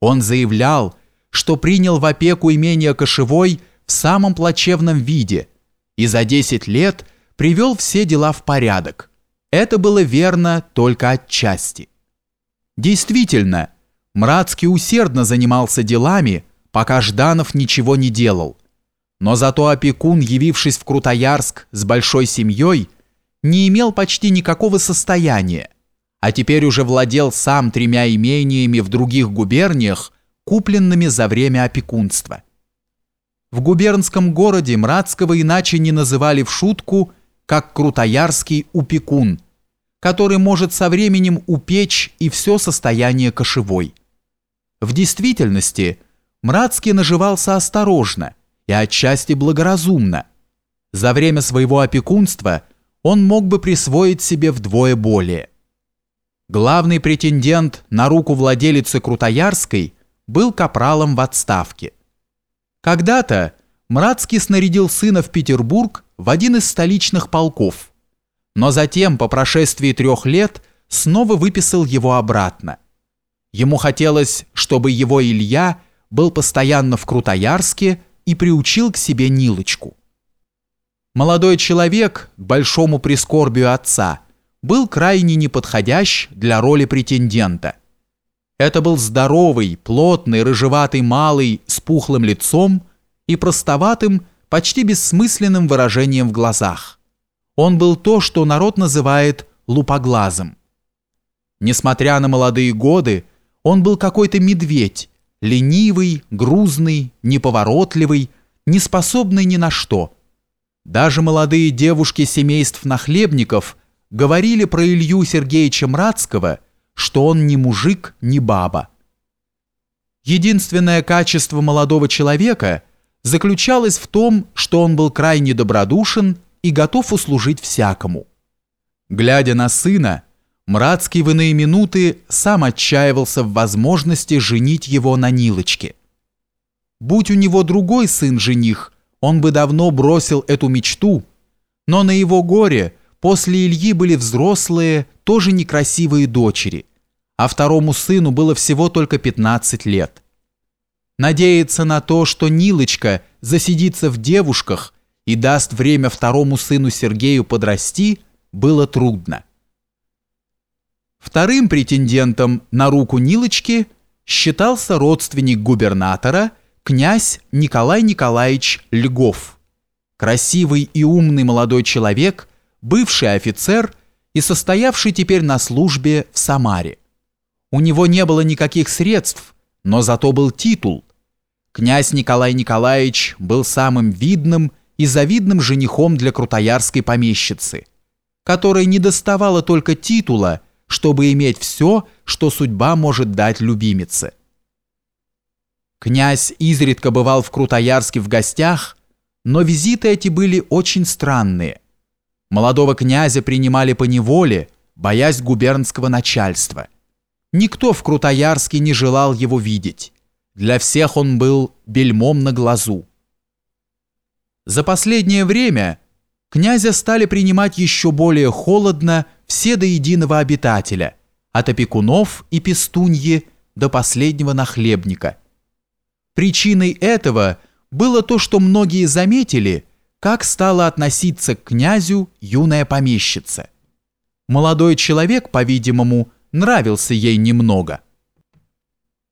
Он заявлял, что принял в опеку имение Кошевой в самом плачевном виде и за 10 лет привел все дела в порядок. Это было верно только отчасти. Действительно, Мрацкий усердно занимался делами, пока Жданов ничего не делал. Но зато опекун, явившись в Крутоярск с большой семьей, не имел почти никакого состояния, а теперь уже владел сам тремя имениями в других губерниях, купленными за время опекунства. В губернском городе Мрацкого иначе не называли в шутку, как Крутоярский упекун, который может со временем упечь и все состояние кошевой. В действительности Мрацкий наживался осторожно и отчасти благоразумно. За время своего опекунства он мог бы присвоить себе вдвое более. Главный претендент на руку владелицы Крутоярской был капралом в отставке. Когда-то Мрацкий снарядил сына в Петербург в один из столичных полков, но затем, по прошествии трех лет, снова выписал его обратно. Ему хотелось, чтобы его Илья был постоянно в Крутоярске и приучил к себе Нилочку. Молодой человек, к большому прискорбию отца – был крайне неподходящ для роли претендента. Это был здоровый, плотный, рыжеватый малый с пухлым лицом и простоватым, почти бессмысленным выражением в глазах. Он был то, что народ называет лупоглазым. Несмотря на молодые годы, он был какой-то медведь, ленивый, грузный, неповоротливый, неспособный ни на что. Даже молодые девушки семейств нахлебников говорили про Илью Сергеевича Мрацкого, что он ни мужик, ни баба. Единственное качество молодого человека заключалось в том, что он был крайне добродушен и готов услужить всякому. Глядя на сына, Мрацкий в иные минуты сам отчаивался в возможности женить его на Нилочке. Будь у него другой сын-жених, он бы давно бросил эту мечту, но на его горе – После Ильи были взрослые, тоже некрасивые дочери, а второму сыну было всего только 15 лет. Надеяться на то, что Нилочка засидится в девушках и даст время второму сыну Сергею подрасти, было трудно. Вторым претендентом на руку Нилочки считался родственник губернатора, князь Николай Николаевич Льгов. Красивый и умный молодой человек, бывший офицер и состоявший теперь на службе в Самаре. У него не было никаких средств, но зато был титул. Князь Николай Николаевич был самым видным и завидным женихом для крутоярской помещицы, которой не доставало только титула, чтобы иметь все, что судьба может дать любимице. Князь изредка бывал в Крутоярске в гостях, но визиты эти были очень странные – Молодого князя принимали по неволе, боясь губернского начальства. Никто в Крутоярске не желал его видеть. Для всех он был бельмом на глазу. За последнее время князя стали принимать еще более холодно все до единого обитателя, от опекунов и пестуньи до последнего нахлебника. Причиной этого было то, что многие заметили – как стала относиться к князю юная помещица. Молодой человек, по-видимому, нравился ей немного –